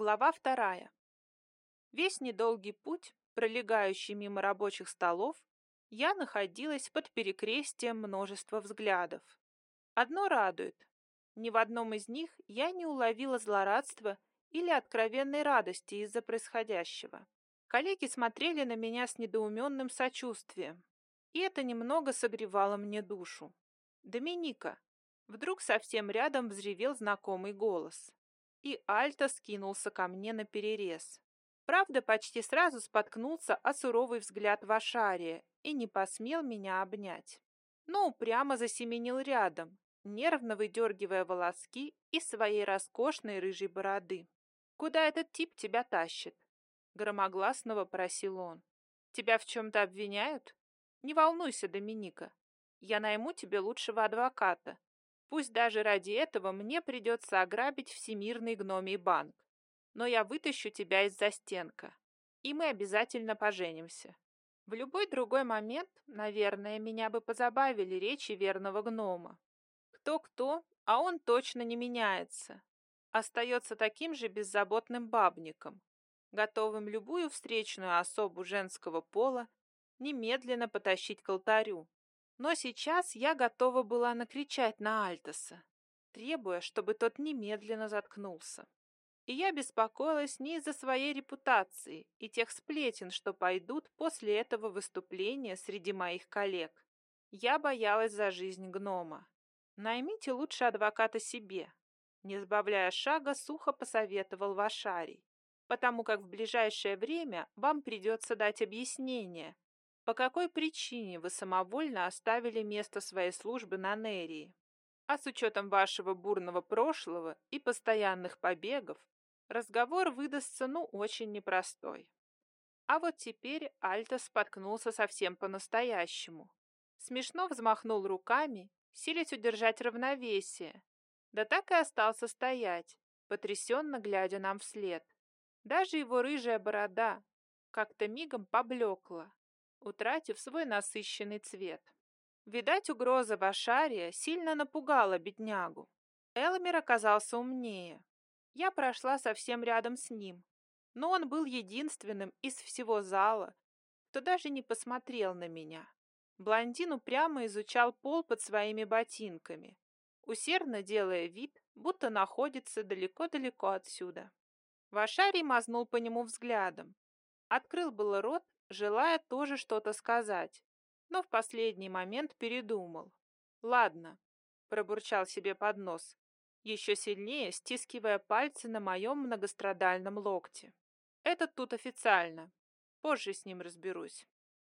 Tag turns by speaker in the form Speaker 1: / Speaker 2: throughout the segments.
Speaker 1: Глава вторая. Весь недолгий путь, пролегающий мимо рабочих столов, я находилась под перекрестием множества взглядов. Одно радует. Ни в одном из них я не уловила злорадства или откровенной радости из-за происходящего. Коллеги смотрели на меня с недоуменным сочувствием, и это немного согревало мне душу. «Доминика!» Вдруг совсем рядом взревел знакомый голос, и Альта скинулся ко мне на перерез. Правда, почти сразу споткнулся о суровый взгляд Вашария и не посмел меня обнять. Но упрямо засеменил рядом, нервно выдергивая волоски из своей роскошной рыжей бороды. «Куда этот тип тебя тащит?» Громогласно вопросил он. «Тебя в чем-то обвиняют? Не волнуйся, Доминика. Я найму тебе лучшего адвоката. Пусть даже ради этого мне придется ограбить Всемирный гномий банк но я вытащу тебя из застенка, и мы обязательно поженимся. В любой другой момент, наверное, меня бы позабавили речи верного гнома. Кто-кто, а он точно не меняется. Остается таким же беззаботным бабником, готовым любую встречную особу женского пола немедленно потащить к алтарю. Но сейчас я готова была накричать на Альтоса, требуя, чтобы тот немедленно заткнулся. И я беспокоилась не из-за своей репутации и тех сплетен, что пойдут после этого выступления среди моих коллег. Я боялась за жизнь гнома. Наймите лучше адвоката себе. Не сбавляя шага, сухо посоветовал Вашарий, потому как в ближайшее время вам придется дать объяснение, по какой причине вы самовольно оставили место своей службы на Нерии. А с учетом вашего бурного прошлого и постоянных побегов, разговор выдастся ну очень непростой. А вот теперь Альта споткнулся совсем по-настоящему. Смешно взмахнул руками, силясь удержать равновесие. Да так и остался стоять, потрясенно глядя нам вслед. Даже его рыжая борода как-то мигом поблекла, утратив свой насыщенный цвет. Видать, угроза Вашария сильно напугала беднягу. Элмер оказался умнее. Я прошла совсем рядом с ним, но он был единственным из всего зала, кто даже не посмотрел на меня. Блондин упрямо изучал пол под своими ботинками, усердно делая вид, будто находится далеко-далеко отсюда. Вашарий мазнул по нему взглядом. Открыл было рот, желая тоже что-то сказать, но в последний момент передумал. «Ладно», — пробурчал себе под нос, еще сильнее стискивая пальцы на моем многострадальном локте. «Этот тут официально. Позже с ним разберусь».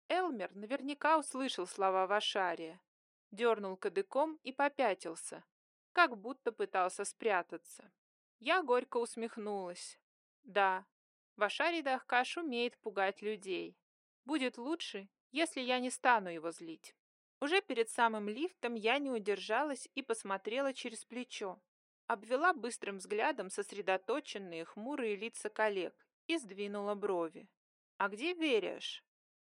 Speaker 1: Элмер наверняка услышал слова Вашария, дернул кадыком и попятился, как будто пытался спрятаться. Я горько усмехнулась. Да, Вашарий Дахкаш умеет пугать людей. Будет лучше, если я не стану его злить. Уже перед самым лифтом я не удержалась и посмотрела через плечо обвела быстрым взглядом сосредоточенные хмурые лица коллег и сдвинула брови. «А где веришь?»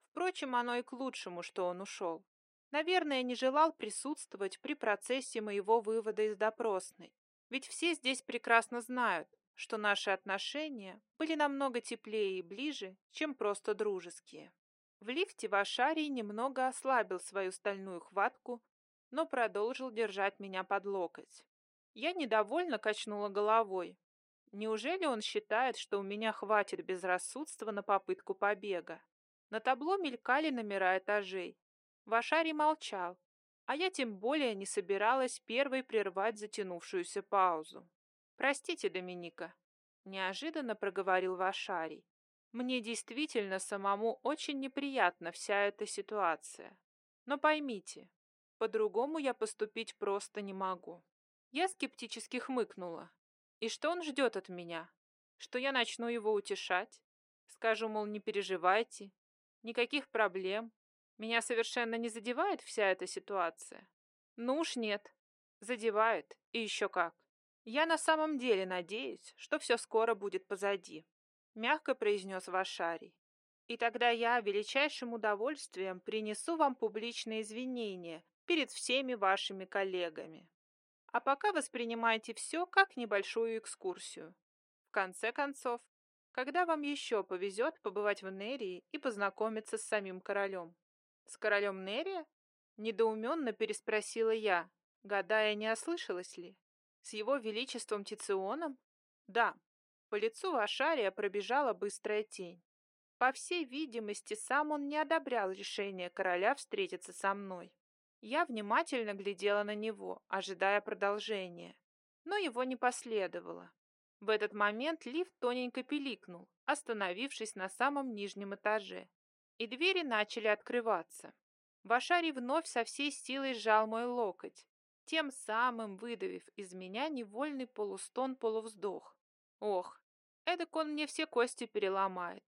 Speaker 1: Впрочем, оно и к лучшему, что он ушел. Наверное, не желал присутствовать при процессе моего вывода из допросной. Ведь все здесь прекрасно знают, что наши отношения были намного теплее и ближе, чем просто дружеские. В лифте Вашарий немного ослабил свою стальную хватку, но продолжил держать меня под локоть. Я недовольно качнула головой. Неужели он считает, что у меня хватит безрассудства на попытку побега? На табло мелькали номера этажей. Вашарий молчал, а я тем более не собиралась первой прервать затянувшуюся паузу. «Простите, Доминика», — неожиданно проговорил Вашарий. «Мне действительно самому очень неприятна вся эта ситуация. Но поймите, по-другому я поступить просто не могу. Я скептически хмыкнула. И что он ждет от меня? Что я начну его утешать? Скажу, мол, не переживайте, никаких проблем. Меня совершенно не задевает вся эта ситуация. Ну уж нет. Задевает, и еще как. Я на самом деле надеюсь, что все скоро будет позади. Мягко произнес Вашарий. И тогда я величайшим удовольствием принесу вам публичные извинения перед всеми вашими коллегами. А пока воспринимайте все как небольшую экскурсию. В конце концов, когда вам еще повезет побывать в Нерии и познакомиться с самим королем? С королем Нерия? Недоуменно переспросила я, гадая, не ослышалась ли. С его величеством Тиционом? Да. По лицу Вашария пробежала быстрая тень. По всей видимости, сам он не одобрял решение короля встретиться со мной. Я внимательно глядела на него, ожидая продолжения, но его не последовало. В этот момент лифт тоненько пиликнул, остановившись на самом нижнем этаже, и двери начали открываться. Вашарий вновь со всей силой сжал мой локоть, тем самым выдавив из меня невольный полустон-полувздох. Ох, эдак он мне все кости переломает.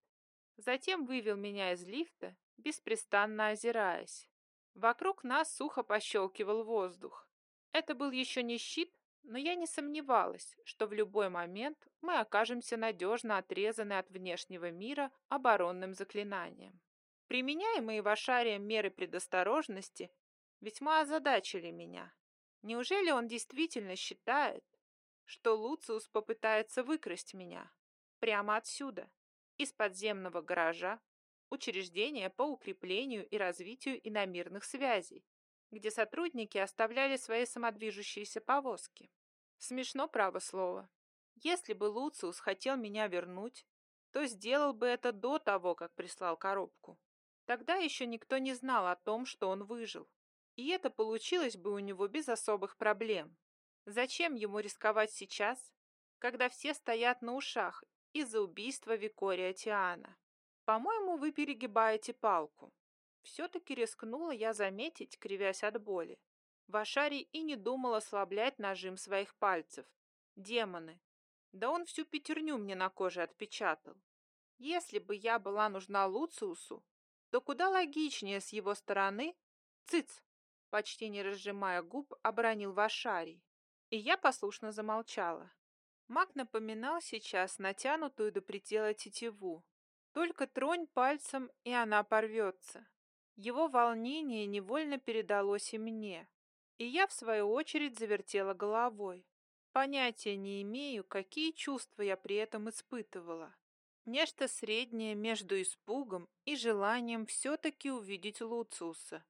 Speaker 1: Затем вывел меня из лифта, беспрестанно озираясь. Вокруг нас сухо пощелкивал воздух. Это был еще не щит, но я не сомневалась, что в любой момент мы окажемся надежно отрезаны от внешнего мира оборонным заклинанием. Применяемые в Ашаре меры предосторожности весьма озадачили меня. Неужели он действительно считает, что Луциус попытается выкрасть меня прямо отсюда, из подземного гаража, учреждения по укреплению и развитию иномирных связей, где сотрудники оставляли свои самодвижущиеся повозки. Смешно, право слово. Если бы Луциус хотел меня вернуть, то сделал бы это до того, как прислал коробку. Тогда еще никто не знал о том, что он выжил. И это получилось бы у него без особых проблем. Зачем ему рисковать сейчас, когда все стоят на ушах из-за убийства Викория Тиана. По-моему, вы перегибаете палку. Все-таки рискнула я заметить, кривясь от боли. Вашарий и не думал ослаблять нажим своих пальцев. Демоны. Да он всю пятерню мне на коже отпечатал. Если бы я была нужна Луциусу, то куда логичнее с его стороны «Цыц!» Почти не разжимая губ, обронил Вашарий. И я послушно замолчала. Маг напоминал сейчас натянутую до предела тетиву. Только тронь пальцем, и она порвется. Его волнение невольно передалось и мне. И я, в свою очередь, завертела головой. Понятия не имею, какие чувства я при этом испытывала. Нечто среднее между испугом и желанием все-таки увидеть Луциуса.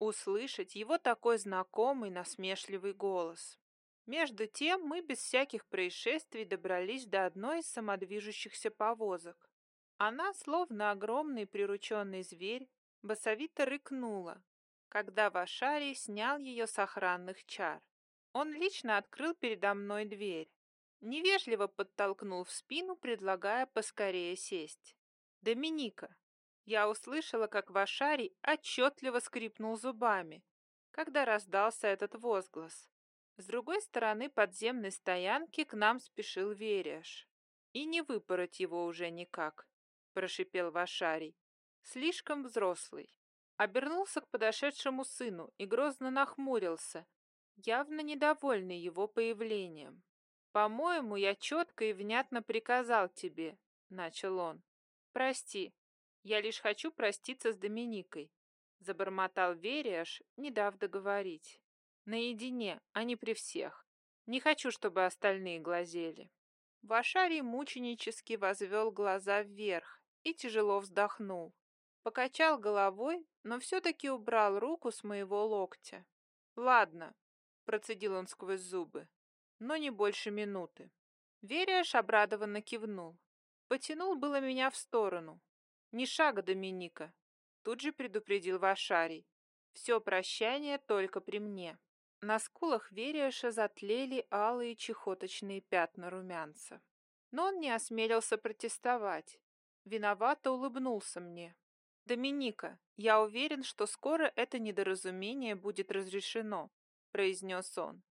Speaker 1: Услышать его такой знакомый насмешливый голос. Между тем мы без всяких происшествий добрались до одной из самодвижущихся повозок. Она, словно огромный прирученный зверь, басовито рыкнула, когда Вашарий снял ее с охранных чар. Он лично открыл передо мной дверь. Невежливо подтолкнул в спину, предлагая поскорее сесть. «Доминика!» Я услышала, как Вашарий отчетливо скрипнул зубами, когда раздался этот возглас. С другой стороны подземной стоянки к нам спешил Вереш. И не выпороть его уже никак, прошипел Вашарий. Слишком взрослый. Обернулся к подошедшему сыну и грозно нахмурился, явно недовольный его появлением. «По-моему, я четко и внятно приказал тебе», — начал он. «Прости, я лишь хочу проститься с Доминикой», — забормотал Вериаш, не дав договорить. Наедине, а не при всех. Не хочу, чтобы остальные глазели. Вашарий мученически возвел глаза вверх и тяжело вздохнул. Покачал головой, но все-таки убрал руку с моего локтя. «Ладно», — процедил он сквозь зубы, — «но не больше минуты». Вериаш обрадованно кивнул. Потянул было меня в сторону. «Ни шага, Доминика», — тут же предупредил Вашарий. «Все прощание только при мне». На скулах Вериаша затлели алые чехоточные пятна румянца. Но он не осмелился протестовать. Виновато улыбнулся мне. «Доминика, я уверен, что скоро это недоразумение будет разрешено», произнес он.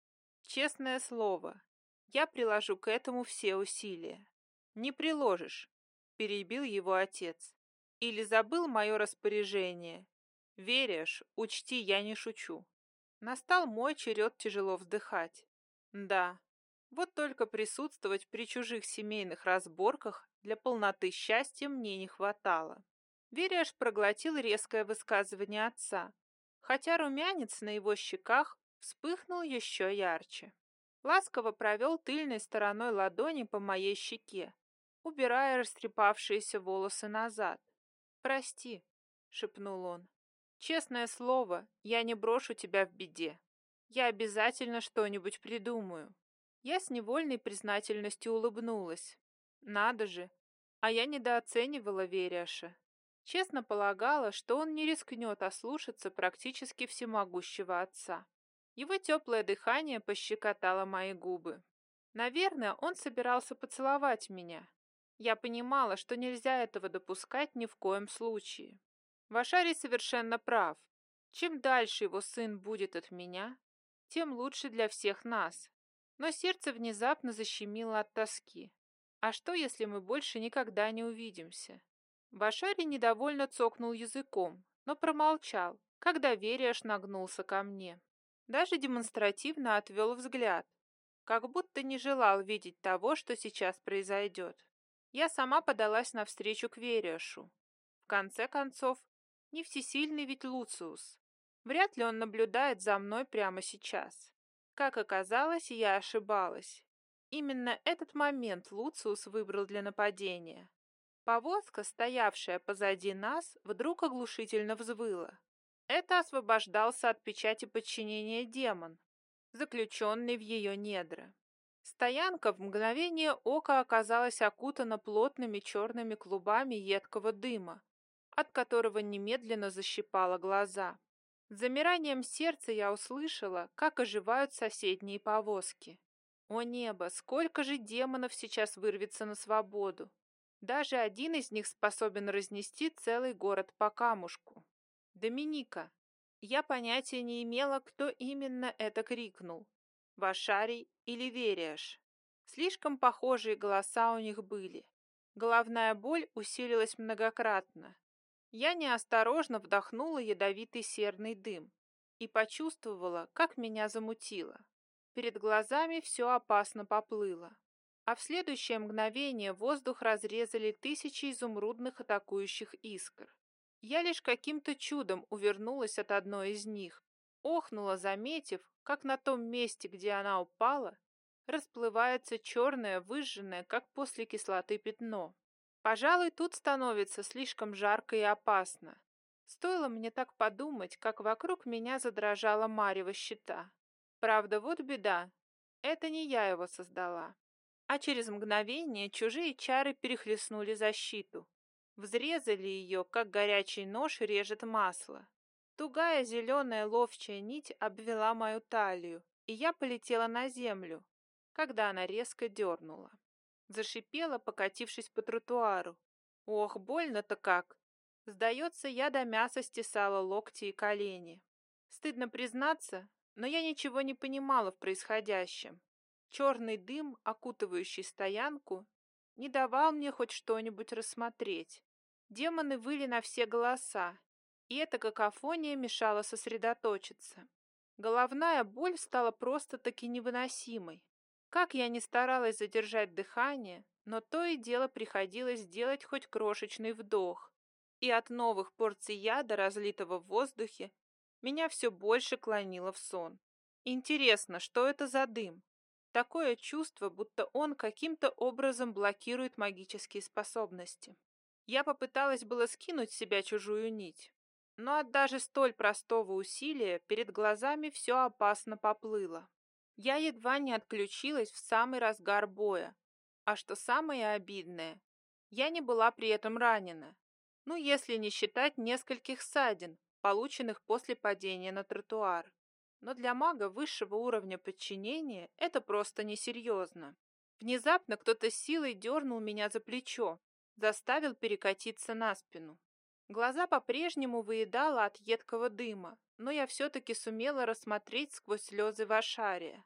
Speaker 1: «Честное слово, я приложу к этому все усилия». «Не приложишь», перебил его отец. «Или забыл мое распоряжение. Веришь, учти, я не шучу. Настал мой черед тяжело вздыхать. Да, вот только присутствовать при чужих семейных разборках для полноты счастья мне не хватало. Веряш проглотил резкое высказывание отца, хотя румянец на его щеках вспыхнул еще ярче. Ласково провел тыльной стороной ладони по моей щеке, убирая растрепавшиеся волосы назад. «Прости», — шепнул он. «Честное слово, я не брошу тебя в беде. Я обязательно что-нибудь придумаю». Я с невольной признательностью улыбнулась. Надо же, а я недооценивала Вериаша. Честно полагала, что он не рискнет ослушаться практически всемогущего отца. Его теплое дыхание пощекотало мои губы. Наверное, он собирался поцеловать меня. Я понимала, что нельзя этого допускать ни в коем случае. Вашарий совершенно прав. Чем дальше его сын будет от меня, тем лучше для всех нас. Но сердце внезапно защемило от тоски. А что, если мы больше никогда не увидимся? Башари недовольно цокнул языком, но промолчал, когда Вериаш нагнулся ко мне. Даже демонстративно отвел взгляд, как будто не желал видеть того, что сейчас произойдет. Я сама подалась навстречу к Вериашу. В конце концов, не всесильный ведь Луциус. Вряд ли он наблюдает за мной прямо сейчас. Как оказалось, я ошибалась. Именно этот момент Луциус выбрал для нападения. Повозка, стоявшая позади нас, вдруг оглушительно взвыла. Это освобождался от печати подчинения демон, заключенный в ее недра. Стоянка в мгновение ока оказалась окутана плотными черными клубами едкого дыма, от которого немедленно защипало глаза. С замиранием сердца я услышала, как оживают соседние повозки. О небо, сколько же демонов сейчас вырвется на свободу! Даже один из них способен разнести целый город по камушку. Доминика. Я понятия не имела, кто именно это крикнул. Вашарий или Вериаш. Слишком похожие голоса у них были. Головная боль усилилась многократно. Я неосторожно вдохнула ядовитый серный дым и почувствовала, как меня замутило. Перед глазами все опасно поплыло, а в следующее мгновение воздух разрезали тысячи изумрудных атакующих искр. Я лишь каким-то чудом увернулась от одной из них, охнула, заметив, как на том месте, где она упала, расплывается черное, выжженное, как после кислоты пятно. Пожалуй, тут становится слишком жарко и опасно. Стоило мне так подумать, как вокруг меня задрожала марево щита. Правда, вот беда. Это не я его создала. А через мгновение чужие чары перехлестнули защиту. Взрезали ее, как горячий нож режет масло. Тугая зеленая ловчая нить обвела мою талию, и я полетела на землю, когда она резко дернула. Зашипела, покатившись по тротуару. Ох, больно-то как! Сдается, я до мяса стесала локти и колени. Стыдно признаться, но я ничего не понимала в происходящем. Черный дым, окутывающий стоянку, не давал мне хоть что-нибудь рассмотреть. Демоны выли на все голоса, и эта какофония мешала сосредоточиться. Головная боль стала просто-таки невыносимой. Как я ни старалась задержать дыхание, но то и дело приходилось сделать хоть крошечный вдох. И от новых порций яда, разлитого в воздухе, меня все больше клонило в сон. Интересно, что это за дым? Такое чувство, будто он каким-то образом блокирует магические способности. Я попыталась было скинуть с себя чужую нить, но от даже столь простого усилия перед глазами все опасно поплыло. Я едва не отключилась в самый разгар боя. А что самое обидное, я не была при этом ранена. Ну, если не считать нескольких ссадин, полученных после падения на тротуар. Но для мага высшего уровня подчинения это просто несерьезно. Внезапно кто-то силой дернул меня за плечо, заставил перекатиться на спину. Глаза по-прежнему выедало от едкого дыма, но я все-таки сумела рассмотреть сквозь слезы Вашария.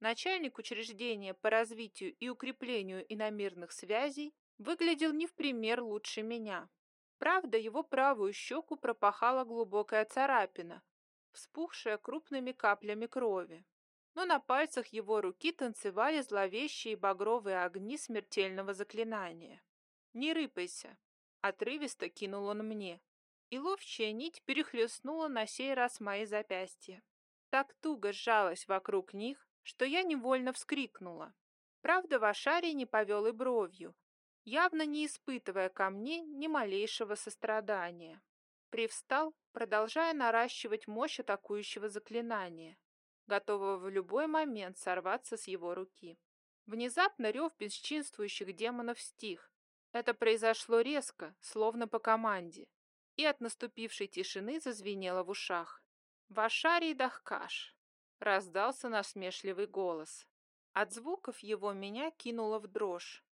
Speaker 1: Начальник учреждения по развитию и укреплению иномирных связей выглядел не в пример лучше меня. Правда, его правую щеку пропахала глубокая царапина, вспухшая крупными каплями крови. Но на пальцах его руки танцевали зловещие багровые огни смертельного заклинания. «Не рыпайся!» — отрывисто кинул он мне, и ловчая нить перехлестнула на сей раз мои запястья. Так туго сжалась вокруг них, что я невольно вскрикнула. Правда, Вашарий не повел и бровью, явно не испытывая ко мне ни малейшего сострадания. Привстал, продолжая наращивать мощь атакующего заклинания, готового в любой момент сорваться с его руки. Внезапно рев бесчинствующих демонов стих. Это произошло резко, словно по команде, и от наступившей тишины зазвенело в ушах. «Вашарий Дахкаш!» — раздался насмешливый голос. От звуков его меня кинуло в дрожь.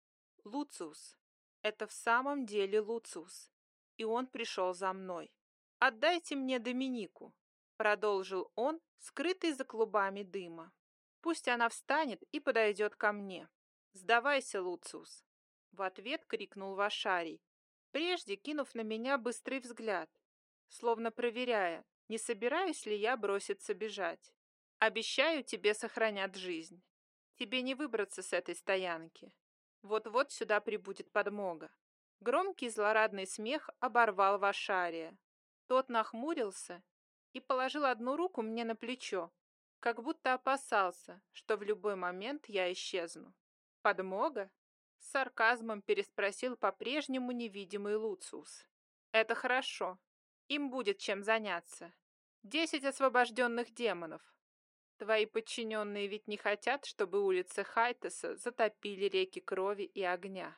Speaker 1: «Луциус! Это в самом деле Луциус!» И он пришел за мной. «Отдайте мне Доминику!» — продолжил он, скрытый за клубами дыма. «Пусть она встанет и подойдет ко мне. Сдавайся, Луциус!» В ответ крикнул Вашарий, прежде кинув на меня быстрый взгляд, словно проверяя, не собираюсь ли я броситься бежать. Обещаю, тебе сохранят жизнь. Тебе не выбраться с этой стоянки. Вот-вот сюда прибудет подмога. Громкий злорадный смех оборвал Вашария. Тот нахмурился и положил одну руку мне на плечо, как будто опасался, что в любой момент я исчезну. «Подмога?» — с сарказмом переспросил по-прежнему невидимый Луциус. «Это хорошо. Им будет чем заняться. Десять освобожденных демонов. Твои подчиненные ведь не хотят, чтобы улицы Хайтеса затопили реки крови и огня.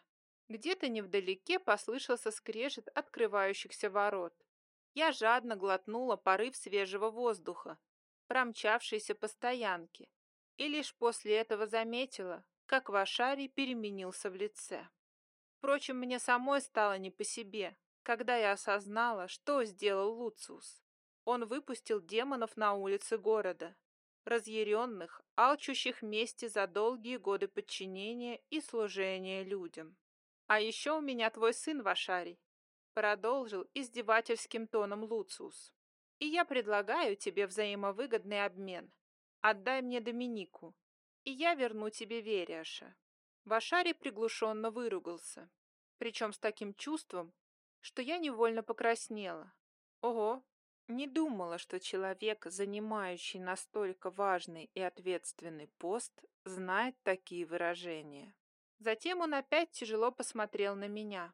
Speaker 1: Где-то невдалеке послышался скрежет открывающихся ворот. Я жадно глотнула порыв свежего воздуха, промчавшийся по стоянке, и лишь после этого заметила, как Вашарий переменился в лице. Впрочем, мне самой стало не по себе, когда я осознала, что сделал Луциус. Он выпустил демонов на улицы города, разъяренных, алчущих мести за долгие годы подчинения и служения людям. «А еще у меня твой сын, Вашарий», — продолжил издевательским тоном Луциус. «И я предлагаю тебе взаимовыгодный обмен. Отдай мне Доминику, и я верну тебе Вериаша». Вашарий приглушенно выругался, причем с таким чувством, что я невольно покраснела. Ого, не думала, что человек, занимающий настолько важный и ответственный пост, знает такие выражения. Затем он опять тяжело посмотрел на меня,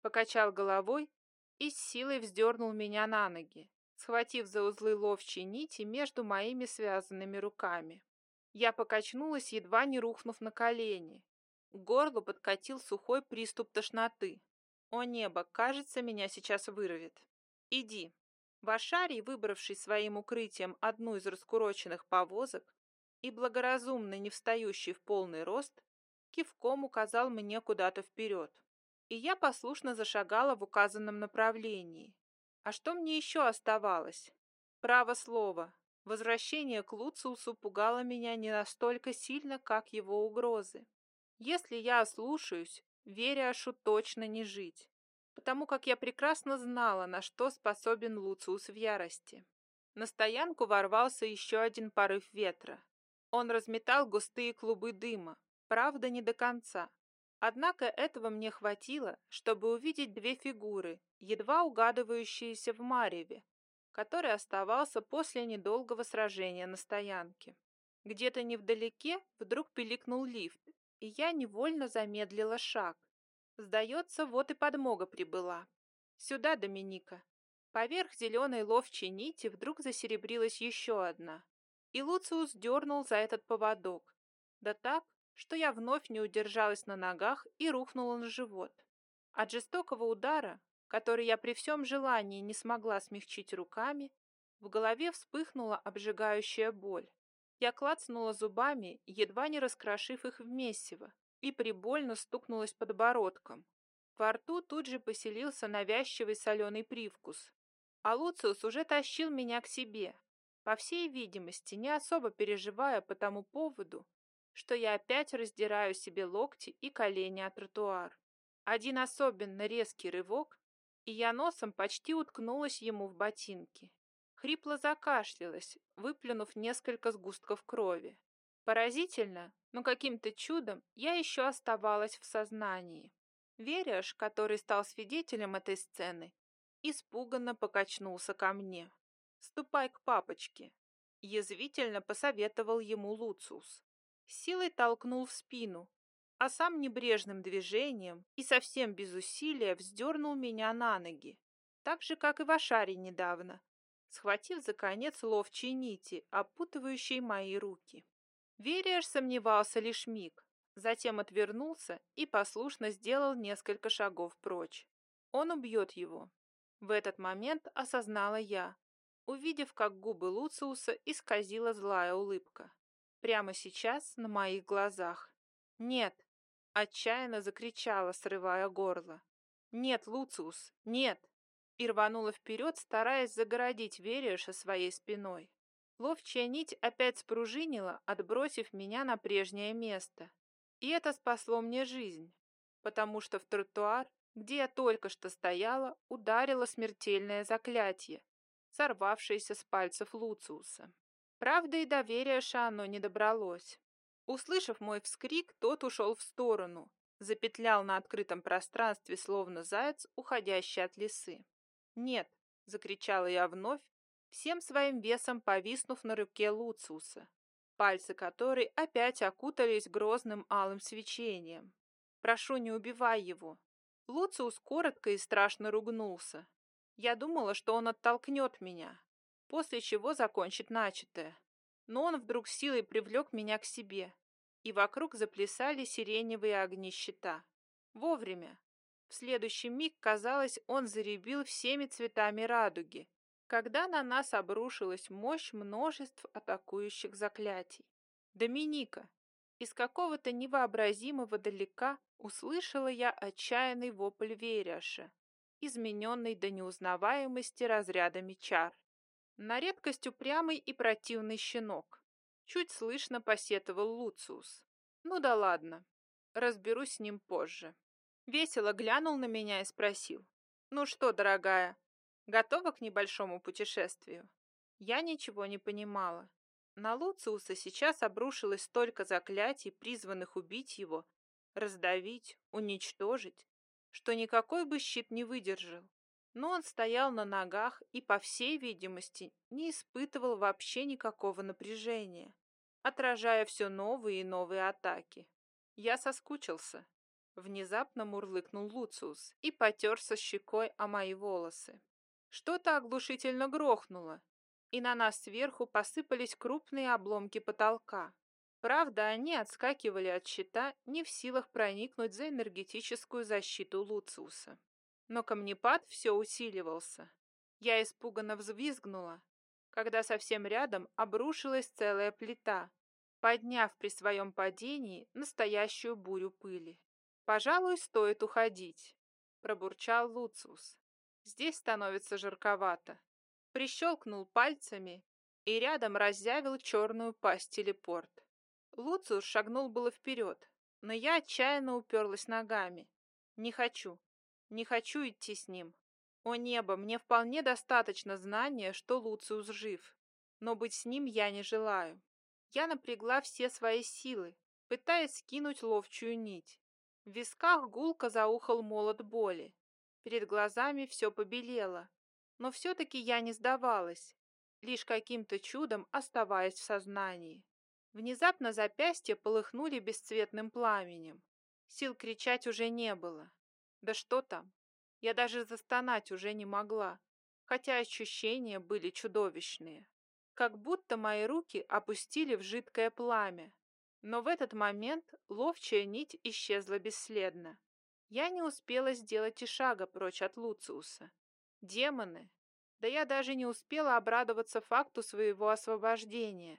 Speaker 1: покачал головой и с силой вздернул меня на ноги, схватив за узлы ловчей нити между моими связанными руками. Я покачнулась, едва не рухнув на колени. К горлу подкатил сухой приступ тошноты. О небо, кажется, меня сейчас вырвет. Иди. Вашарий, выбравший своим укрытием одну из раскуроченных повозок и благоразумно не встающий в полный рост, кивком указал мне куда-то вперед. И я послушно зашагала в указанном направлении. А что мне еще оставалось? Право слово. Возвращение к Луциусу пугало меня не настолько сильно, как его угрозы. Если я ослушаюсь, Вериашу точно не жить, потому как я прекрасно знала, на что способен Луциус в ярости. На стоянку ворвался еще один порыв ветра. Он разметал густые клубы дыма, правда, не до конца. Однако этого мне хватило, чтобы увидеть две фигуры, едва угадывающиеся в мареве, который оставался после недолгого сражения на стоянке. Где-то невдалеке вдруг пиликнул лифт, и я невольно замедлила шаг. Сдается, вот и подмога прибыла. Сюда, Доминика. Поверх зеленой ловчей нити вдруг засеребрилась еще одна. И Луциус дернул за этот поводок. Да так, что я вновь не удержалась на ногах и рухнула на живот. От жестокого удара, который я при всем желании не смогла смягчить руками, в голове вспыхнула обжигающая боль. Я клацнула зубами, едва не раскрошив их в месиво, и прибольно стукнулась подбородком. Во рту тут же поселился навязчивый соленый привкус. А Луциус уже тащил меня к себе, по всей видимости, не особо переживая по тому поводу, что я опять раздираю себе локти и колени о тротуар. Один особенно резкий рывок, и я носом почти уткнулась ему в ботинки. Хрипло закашлялась, выплюнув несколько сгустков крови. Поразительно, но каким-то чудом я еще оставалась в сознании. Веряш, который стал свидетелем этой сцены, испуганно покачнулся ко мне. «Ступай к папочке. Язвительно посоветовал ему Луциус. Силой толкнул в спину, а сам небрежным движением и совсем без усилия вздернул меня на ноги, так же, как и в Ашаре недавно, схватив за конец ловчей нити, опутывающей мои руки. Вериаш сомневался лишь миг, затем отвернулся и послушно сделал несколько шагов прочь. Он убьет его. В этот момент осознала я, увидев, как губы Луциуса исказила злая улыбка. Прямо сейчас на моих глазах. «Нет!» — отчаянно закричала, срывая горло. «Нет, Луциус, нет!» И рванула вперед, стараясь загородить Вериша своей спиной. Ловчая нить опять спружинила, отбросив меня на прежнее место. И это спасло мне жизнь, потому что в тротуар, где я только что стояла, ударило смертельное заклятие, сорвавшееся с пальцев Луциуса. Правда, и доверия Шану не добралось. Услышав мой вскрик, тот ушел в сторону, запетлял на открытом пространстве, словно заяц, уходящий от лисы. «Нет!» — закричала я вновь, всем своим весом повиснув на руке Луциуса, пальцы которой опять окутались грозным алым свечением. «Прошу, не убивай его!» Луциус коротко и страшно ругнулся. Я думала, что он оттолкнет меня, после чего закончит начатое. Но он вдруг силой привлек меня к себе, и вокруг заплясали сиреневые огни щита. Вовремя. В следующий миг, казалось, он заребил всеми цветами радуги, когда на нас обрушилась мощь множеств атакующих заклятий. Доминика! Из какого-то невообразимого далека услышала я отчаянный вопль Вериаша, измененный до неузнаваемости разрядами чар. На редкость упрямый и противный щенок. Чуть слышно посетовал Луциус. Ну да ладно, разберусь с ним позже. Весело глянул на меня и спросил. Ну что, дорогая, готова к небольшому путешествию? Я ничего не понимала. На Луциуса сейчас обрушилось столько заклятий, призванных убить его, раздавить, уничтожить, что никакой бы щит не выдержал. Но он стоял на ногах и, по всей видимости, не испытывал вообще никакого напряжения, отражая все новые и новые атаки. Я соскучился. Внезапно мурлыкнул Луциус и потерся щекой о мои волосы. Что-то оглушительно грохнуло, и на нас сверху посыпались крупные обломки потолка. Правда, они отскакивали от щита, не в силах проникнуть за энергетическую защиту Луциуса. Но камнепад все усиливался. Я испуганно взвизгнула, когда совсем рядом обрушилась целая плита, подняв при своем падении настоящую бурю пыли. «Пожалуй, стоит уходить», — пробурчал Луциус. «Здесь становится жарковато прищелкнул пальцами и рядом разъявил черную пасть телепорт. Луциус шагнул было вперед, но я отчаянно уперлась ногами. Не хочу, не хочу идти с ним. О небо, мне вполне достаточно знания, что Луциус жив, но быть с ним я не желаю. Я напрягла все свои силы, пытаясь скинуть ловчую нить. В висках гулко заухал молот боли. Перед глазами все побелело, но все-таки я не сдавалась, лишь каким-то чудом оставаясь в сознании. Внезапно запястья полыхнули бесцветным пламенем. Сил кричать уже не было. Да что там? Я даже застонать уже не могла, хотя ощущения были чудовищные. Как будто мои руки опустили в жидкое пламя. Но в этот момент ловчая нить исчезла бесследно. Я не успела сделать и шага прочь от Луциуса. Демоны! Да я даже не успела обрадоваться факту своего освобождения.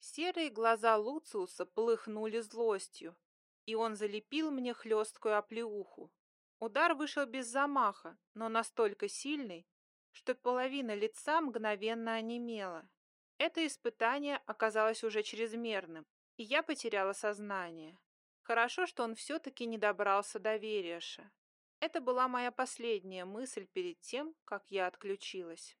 Speaker 1: Серые глаза Луциуса полыхнули злостью, и он залепил мне хлесткую оплеуху. Удар вышел без замаха, но настолько сильный, что половина лица мгновенно онемела. Это испытание оказалось уже чрезмерным, и я потеряла сознание. Хорошо, что он все-таки не добрался до Вериаша. Это была моя последняя мысль перед тем, как я отключилась.